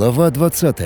Глава 20.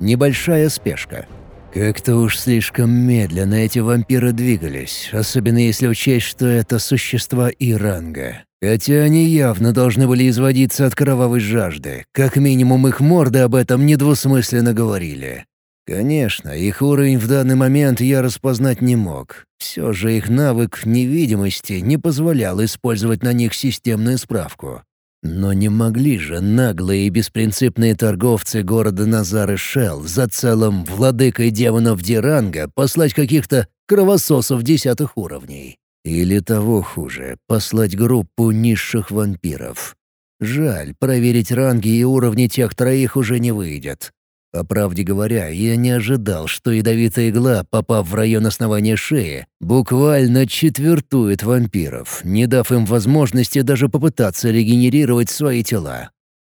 Небольшая спешка. Как-то уж слишком медленно эти вампиры двигались, особенно если учесть, что это существа Иранга. Хотя они явно должны были изводиться от кровавой жажды. Как минимум их морды об этом недвусмысленно говорили. Конечно, их уровень в данный момент я распознать не мог. Все же их навык невидимости не позволял использовать на них системную справку. Но не могли же наглые и беспринципные торговцы города Назар и Шелл за целым владыкой демонов Диранга послать каких-то кровососов десятых уровней. Или того хуже, послать группу низших вампиров. Жаль, проверить ранги и уровни тех троих уже не выйдет. По правде говоря, я не ожидал, что ядовитая игла, попав в район основания шеи, буквально четвертует вампиров, не дав им возможности даже попытаться регенерировать свои тела.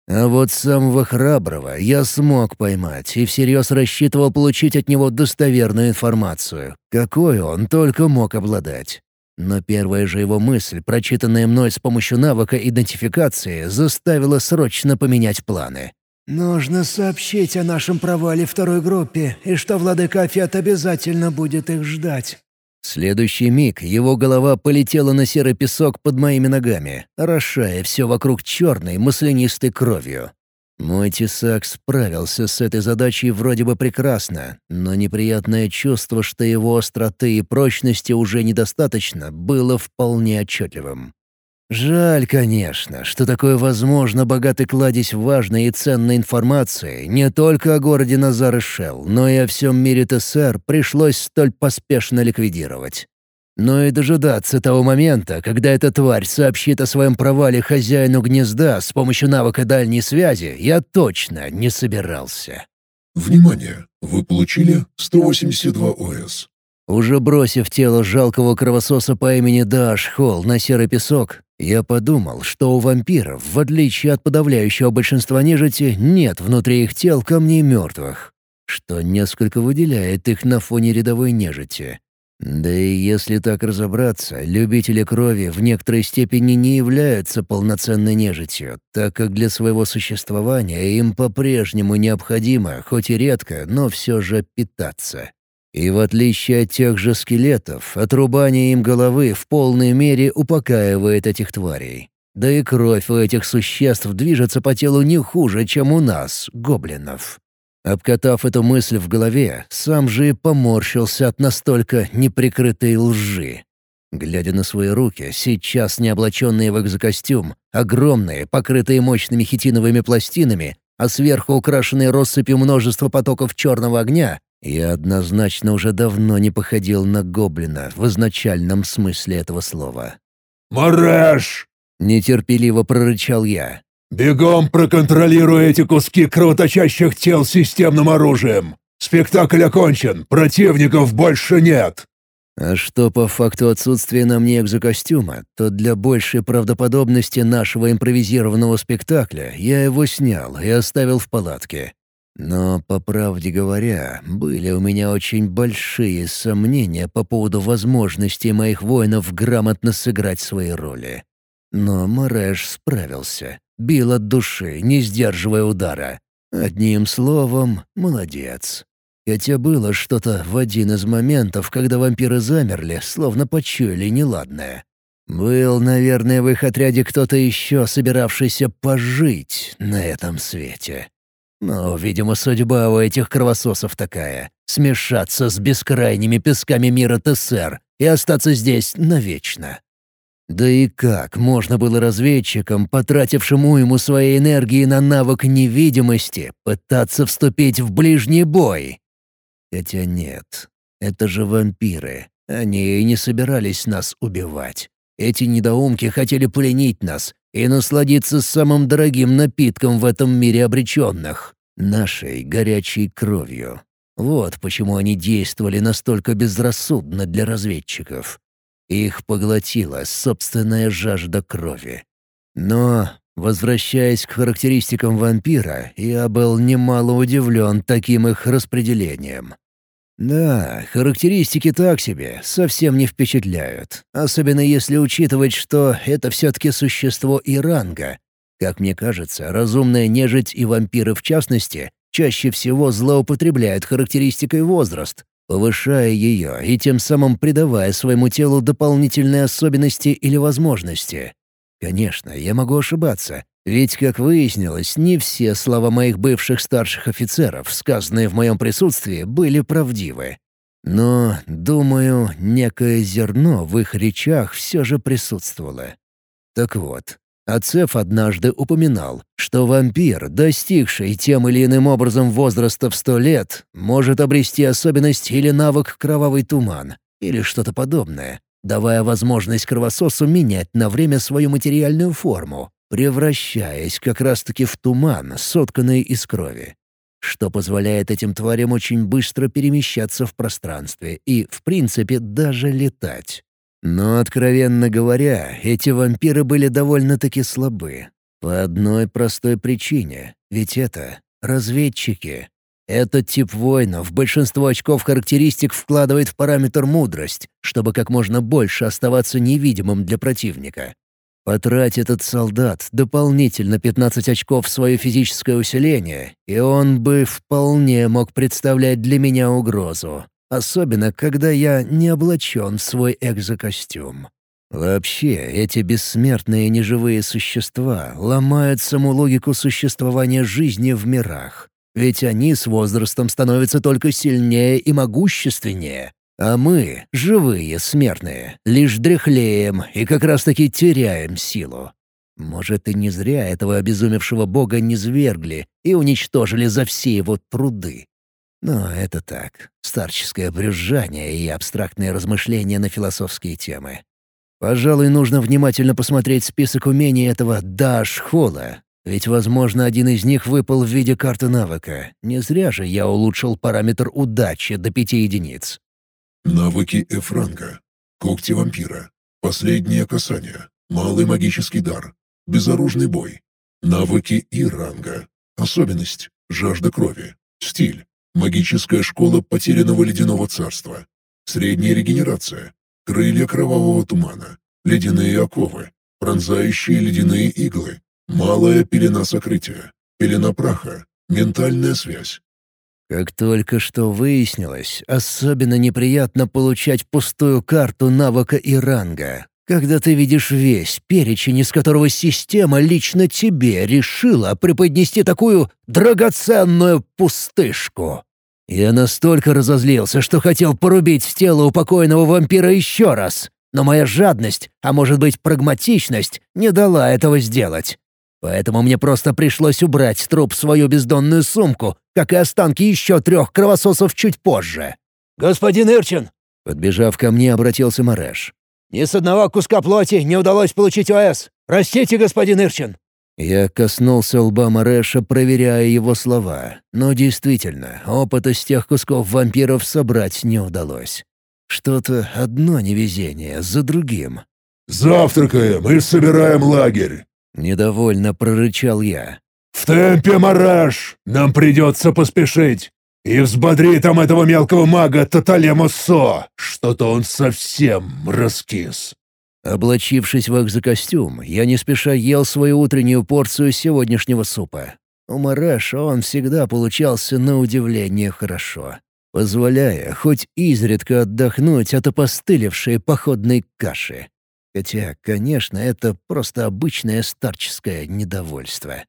А вот самого храброго я смог поймать и всерьез рассчитывал получить от него достоверную информацию, какой он только мог обладать. Но первая же его мысль, прочитанная мной с помощью навыка идентификации, заставила срочно поменять планы. «Нужно сообщить о нашем провале второй группе, и что владыка Афет обязательно будет их ждать». В следующий миг его голова полетела на серый песок под моими ногами, орошая все вокруг черной маслянистой кровью. Мой тесак справился с этой задачей вроде бы прекрасно, но неприятное чувство, что его остроты и прочности уже недостаточно, было вполне отчетливым. Жаль, конечно, что такое возможно богатый кладезь важной и ценной информации не только о городе Назар Шелл, но и о всем мире ТСР пришлось столь поспешно ликвидировать. Но и дожидаться того момента, когда эта тварь сообщит о своем провале хозяину гнезда с помощью навыка дальней связи, я точно не собирался. Внимание! Вы получили 182 ОС. Уже бросив тело жалкого кровососа по имени Даш Холл на серый песок, я подумал, что у вампиров, в отличие от подавляющего большинства нежити, нет внутри их тел камней мертвых, что несколько выделяет их на фоне рядовой нежити. Да и если так разобраться, любители крови в некоторой степени не являются полноценной нежитью, так как для своего существования им по-прежнему необходимо, хоть и редко, но все же питаться. И в отличие от тех же скелетов, отрубание им головы в полной мере упокаивает этих тварей. Да и кровь у этих существ движется по телу не хуже, чем у нас, гоблинов. Обкатав эту мысль в голове, сам же и поморщился от настолько неприкрытой лжи. Глядя на свои руки, сейчас не облаченные в экзокостюм, огромные, покрытые мощными хитиновыми пластинами, а сверху украшенные россыпью множества потоков черного огня, я однозначно уже давно не походил на гоблина в изначальном смысле этого слова. «Мареш!» — нетерпеливо прорычал я. «Бегом проконтролируй эти куски кровоточащих тел системным оружием! Спектакль окончен, противников больше нет!» А что по факту отсутствия на мне экзокостюма, то для большей правдоподобности нашего импровизированного спектакля я его снял и оставил в палатке. Но, по правде говоря, были у меня очень большие сомнения по поводу возможности моих воинов грамотно сыграть свои роли. Но Мареш справился, бил от души, не сдерживая удара. Одним словом, молодец. Хотя было что-то в один из моментов, когда вампиры замерли, словно почуяли неладное. Был, наверное, в их отряде кто-то еще, собиравшийся пожить на этом свете. Но, видимо, судьба у этих кровососов такая — смешаться с бескрайними песками мира ТСР и остаться здесь навечно. Да и как можно было разведчикам, потратившим уйму своей энергии на навык невидимости, пытаться вступить в ближний бой? Хотя нет, это же вампиры. Они и не собирались нас убивать. Эти недоумки хотели пленить нас, и насладиться самым дорогим напитком в этом мире обреченных — нашей горячей кровью. Вот почему они действовали настолько безрассудно для разведчиков. Их поглотила собственная жажда крови. Но, возвращаясь к характеристикам вампира, я был немало удивлен таким их распределением. Да, характеристики так себе, совсем не впечатляют. Особенно если учитывать, что это все-таки существо и ранга. Как мне кажется, разумная нежить и вампиры в частности чаще всего злоупотребляют характеристикой возраст, повышая ее и тем самым придавая своему телу дополнительные особенности или возможности. Конечно, я могу ошибаться, ведь, как выяснилось, не все слова моих бывших старших офицеров, сказанные в моем присутствии, были правдивы. Но, думаю, некое зерно в их речах все же присутствовало. Так вот, Ацеф однажды упоминал, что вампир, достигший тем или иным образом возраста в сто лет, может обрести особенность или навык кровавый туман, или что-то подобное, давая возможность кровососу менять на время свою материальную форму, превращаясь как раз-таки в туман, сотканный из крови что позволяет этим тварям очень быстро перемещаться в пространстве и, в принципе, даже летать. Но, откровенно говоря, эти вампиры были довольно-таки слабы. По одной простой причине, ведь это разведчики. Этот тип воинов большинство очков характеристик вкладывает в параметр мудрость, чтобы как можно больше оставаться невидимым для противника. Потрать этот солдат дополнительно 15 очков в свое физическое усиление, и он бы вполне мог представлять для меня угрозу. Особенно, когда я не облачен в свой экзокостюм. Вообще, эти бессмертные неживые существа ломают саму логику существования жизни в мирах. Ведь они с возрастом становятся только сильнее и могущественнее, а мы, живые смертные, лишь дряхлеем и как раз-таки теряем силу. Может, и не зря этого обезумевшего бога не свергли и уничтожили за все его труды. Но это так, старческое брюзжание и абстрактные размышления на философские темы. Пожалуй, нужно внимательно посмотреть список умений этого Дашхола, ведь, возможно, один из них выпал в виде карты навыка. Не зря же я улучшил параметр удачи до пяти единиц. Навыки Эфранга. Когти вампира. Последнее касание. Малый магический дар. Безоружный бой. Навыки Иранга. Особенность. Жажда крови. Стиль. Магическая школа потерянного ледяного царства. Средняя регенерация. Крылья кровавого тумана. Ледяные оковы. Пронзающие ледяные иглы. Малая пелена сокрытия. Пелена праха. Ментальная связь. Как только что выяснилось, особенно неприятно получать пустую карту навыка и ранга, когда ты видишь весь перечень, из которого система лично тебе решила преподнести такую драгоценную пустышку. Я настолько разозлился, что хотел порубить тело упокоенного вампира еще раз, но моя жадность, а может быть прагматичность, не дала этого сделать. Поэтому мне просто пришлось убрать труп в свою бездонную сумку, как и останки еще трех кровососов чуть позже. «Господин Ирчин!» Подбежав ко мне, обратился Мареш. «Ни с одного куска плоти не удалось получить ОС. Простите, господин Ирчин!» Я коснулся лба Мареша, проверяя его слова. Но действительно, опыта с тех кусков вампиров собрать не удалось. Что-то одно невезение за другим. «Завтракаем и собираем лагерь!» Недовольно прорычал я. «В темпе, Мараш! Нам придется поспешить! И взбодри там этого мелкого мага Таталема Со! Что-то он совсем раскис!» Облачившись в экзокостюм, я не спеша ел свою утреннюю порцию сегодняшнего супа. У Мараша он всегда получался на удивление хорошо, позволяя хоть изредка отдохнуть от опостылевшей походной каши. Хотя, конечно, это просто обычное старческое недовольство.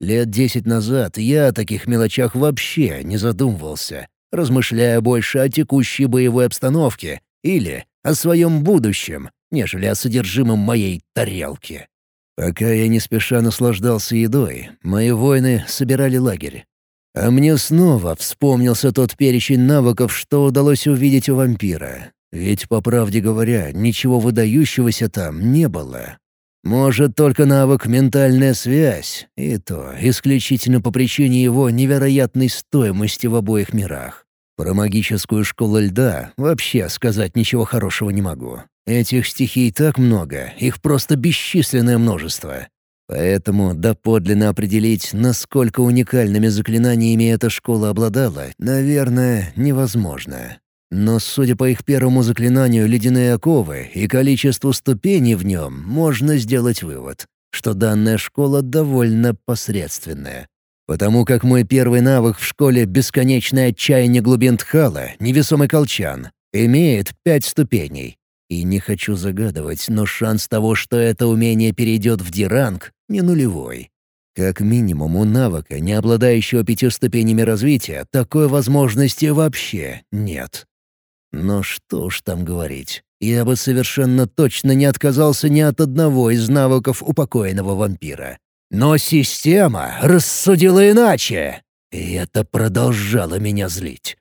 Лет десять назад я о таких мелочах вообще не задумывался, размышляя больше о текущей боевой обстановке или о своем будущем, нежели о содержимом моей тарелки. Пока я не спеша наслаждался едой, мои воины собирали лагерь. А мне снова вспомнился тот перечень навыков, что удалось увидеть у вампира. Ведь, по правде говоря, ничего выдающегося там не было. Может, только навык «ментальная связь», и то исключительно по причине его невероятной стоимости в обоих мирах. Про магическую школу льда вообще сказать ничего хорошего не могу. Этих стихий так много, их просто бесчисленное множество. Поэтому доподлинно определить, насколько уникальными заклинаниями эта школа обладала, наверное, невозможно. Но, судя по их первому заклинанию «Ледяные оковы» и количеству ступеней в нем, можно сделать вывод. что данная школа довольно посредственная. Потому как мой первый навык в школе «Бесконечное отчаяние глубин Тхала» — невесомый колчан, имеет пять ступеней. И не хочу загадывать, но шанс того, что это умение перейдет в диранг, не нулевой. Как минимум у навыка, не обладающего пятью ступенями развития, такой возможности вообще нет. Но что уж там говорить. Я бы совершенно точно не отказался ни от одного из навыков упокоенного вампира. Но система рассудила иначе, и это продолжало меня злить.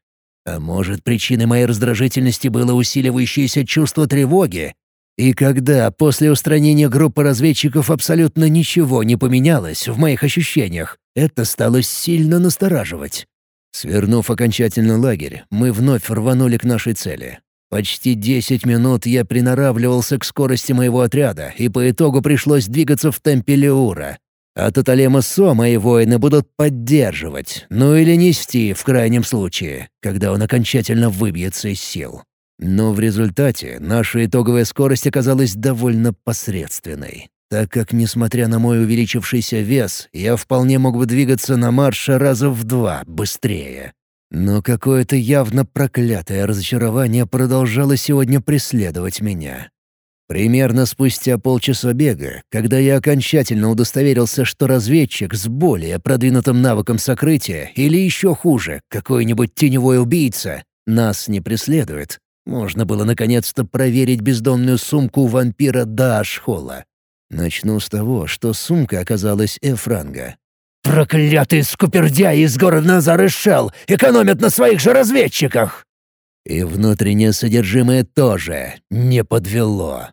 А может, причиной моей раздражительности было усиливающееся чувство тревоги? И когда после устранения группы разведчиков абсолютно ничего не поменялось в моих ощущениях, это стало сильно настораживать. Свернув окончательно лагерь, мы вновь рванули к нашей цели. Почти десять минут я приноравливался к скорости моего отряда, и по итогу пришлось двигаться в темпе Леура, а Таталема Со мои воины будут поддерживать, ну или нести в крайнем случае, когда он окончательно выбьется из сил. Но в результате наша итоговая скорость оказалась довольно посредственной, так как, несмотря на мой увеличившийся вес, я вполне мог бы двигаться на марше раза в два быстрее. Но какое-то явно проклятое разочарование продолжало сегодня преследовать меня. Примерно спустя полчаса бега, когда я окончательно удостоверился, что разведчик с более продвинутым навыком сокрытия или еще хуже, какой-нибудь теневой убийца, нас не преследует, можно было наконец-то проверить бездонную сумку вампира до Ашхола. Начну с того, что сумка оказалась Эфранга. «Проклятые скупердяи из города Назар-Шелл экономят на своих же разведчиках!» И внутреннее содержимое тоже не подвело.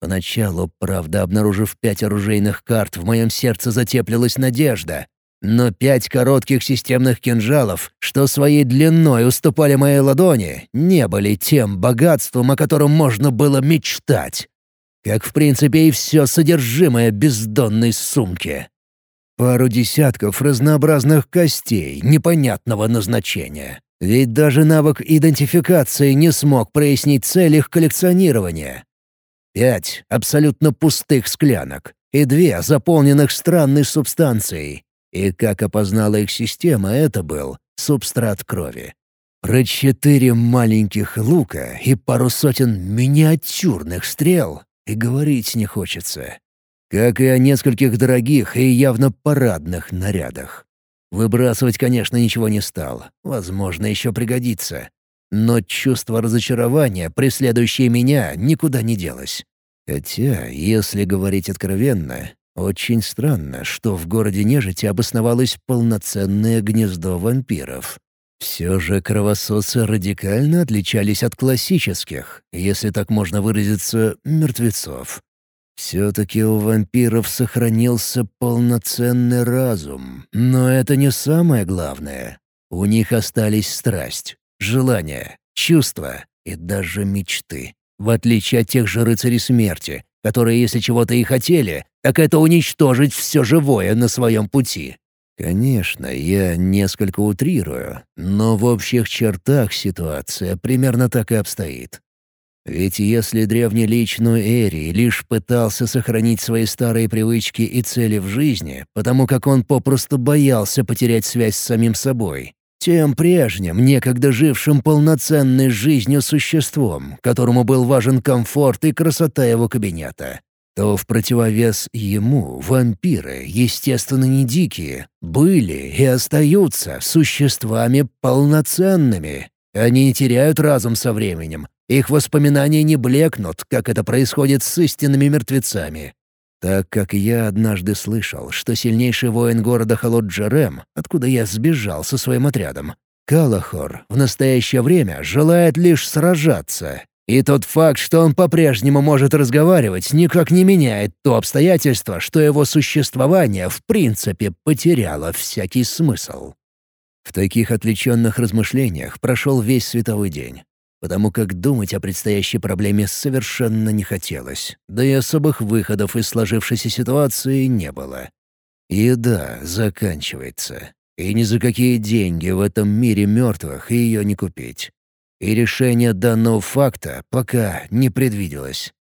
Поначалу, правда, обнаружив пять оружейных карт, в моем сердце затеплилась надежда. Но пять коротких системных кинжалов, что своей длиной уступали моей ладони, не были тем богатством, о котором можно было мечтать. Как, в принципе, и все содержимое бездонной сумки. Пару десятков разнообразных костей непонятного назначения. Ведь даже навык идентификации не смог прояснить цель их коллекционирования. Пять абсолютно пустых склянок и две заполненных странной субстанцией. И как опознала их система, это был субстрат крови. Про четыре маленьких лука и пару сотен миниатюрных стрел и говорить не хочется. Как и о нескольких дорогих и явно парадных нарядах. Выбрасывать, конечно, ничего не стал. Возможно, еще пригодится. Но чувство разочарования, преследующее меня, никуда не делось. Хотя, если говорить откровенно, очень странно, что в городе нежити обосновалось полноценное гнездо вампиров. Все же кровососы радикально отличались от классических, если так можно выразиться, мертвецов. Все-таки у вампиров сохранился полноценный разум, но это не самое главное. У них остались страсть, желания, чувства и даже мечты. В отличие от тех же рыцарей смерти, которые, если чего-то и хотели, так это уничтожить все живое на своем пути. Конечно, я несколько утрирую, но в общих чертах ситуация примерно так и обстоит. Ведь если древний лич Эри лишь пытался сохранить свои старые привычки и цели в жизни, потому как он попросту боялся потерять связь с самим собой, тем прежним, некогда жившим полноценной жизнью существом, которому был важен комфорт и красота его кабинета, то в противовес ему вампиры, естественно, не дикие, были и остаются существами полноценными. Они не теряют разум со временем, их воспоминания не блекнут, как это происходит с истинными мертвецами. Так как я однажды слышал, что сильнейший воин города Холоджерем, откуда я сбежал со своим отрядом, Калахор, в настоящее время желает лишь сражаться. И тот факт, что он по-прежнему может разговаривать, никак не меняет то обстоятельство, что его существование в принципе потеряло всякий смысл. В таких отвлеченных размышлениях прошел весь световой день потому как думать о предстоящей проблеме совершенно не хотелось, да и особых выходов из сложившейся ситуации не было. Еда заканчивается, и ни за какие деньги в этом мире мертвых ее не купить. И решение данного факта пока не предвиделось.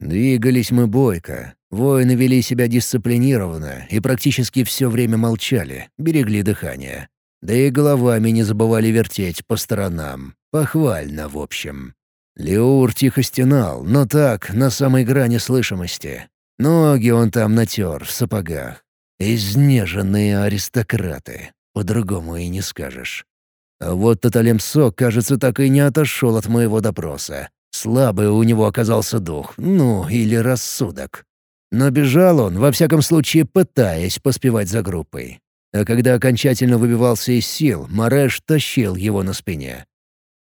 Двигались мы бойко, Воины вели себя дисциплинированно и практически все время молчали, берегли дыхание. Да и головами не забывали вертеть по сторонам. Похвально, в общем. Леур тихо стенал, но так, на самой грани слышимости. Ноги он там натер в сапогах. Изнеженные аристократы. По-другому и не скажешь. А вот Таталемсо, кажется, так и не отошел от моего допроса. Слабый у него оказался дух, ну, или рассудок. Но бежал он, во всяком случае, пытаясь поспевать за группой. А когда окончательно выбивался из сил, Мареш тащил его на спине.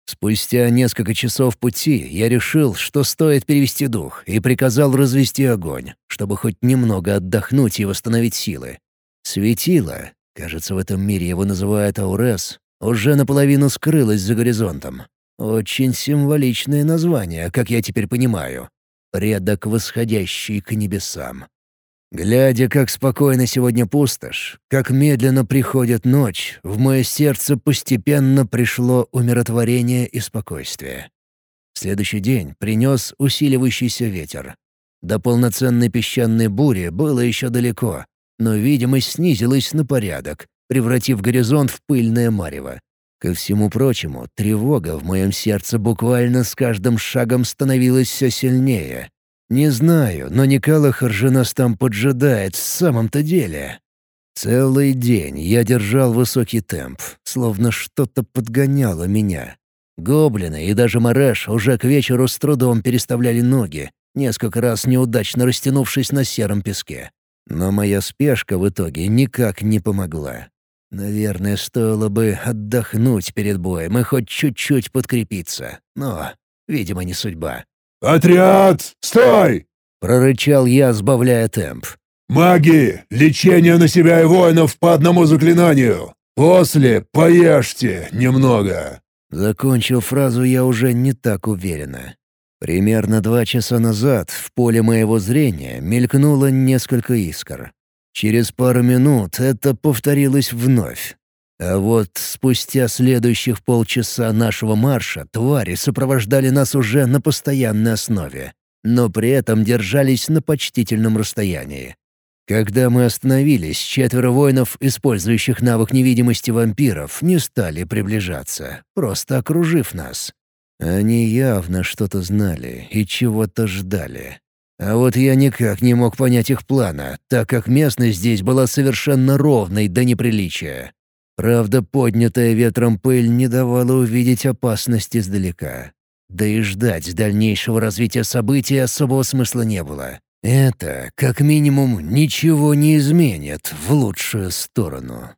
Спустя несколько часов пути я решил, что стоит перевести дух, и приказал развести огонь, чтобы хоть немного отдохнуть и восстановить силы. Светило, кажется, в этом мире его называют Аурес, уже наполовину скрылось за горизонтом. Очень символичное название, как я теперь понимаю предок, восходящий к небесам. Глядя, как спокойно сегодня пустошь, как медленно приходит ночь, в мое сердце постепенно пришло умиротворение и спокойствие. Следующий день принес усиливающийся ветер. До полноценной песчаной бури было еще далеко, но видимость снизилась на порядок, превратив горизонт в пыльное марево. Ко всему прочему, тревога в моем сердце буквально с каждым шагом становилась все сильнее. Не знаю, но Николахар же нас там поджидает в самом-то деле. Целый день я держал высокий темп, словно что-то подгоняло меня. Гоблины и даже Мареш уже к вечеру с трудом переставляли ноги, несколько раз неудачно растянувшись на сером песке. Но моя спешка в итоге никак не помогла. Наверное, стоило бы отдохнуть перед боем и хоть чуть-чуть подкрепиться. Но, видимо, не судьба. «Отряд, стой!» — прорычал я, сбавляя темп. «Маги, лечение на себя и воинов по одному заклинанию. После поешьте немного». Закончил фразу я уже не так уверенно. Примерно два часа назад в поле моего зрения мелькнуло несколько искр. Через пару минут это повторилось вновь. А вот спустя следующих полчаса нашего марша твари сопровождали нас уже на постоянной основе, но при этом держались на почтительном расстоянии. Когда мы остановились, четверо воинов, использующих навык невидимости вампиров, не стали приближаться, просто окружив нас. Они явно что-то знали и чего-то ждали. А вот я никак не мог понять их плана, так как местность здесь была совершенно ровной до неприличия. Правда, поднятая ветром пыль не давала увидеть опасность издалека. Да и ждать дальнейшего развития событий особого смысла не было. Это, как минимум, ничего не изменит в лучшую сторону.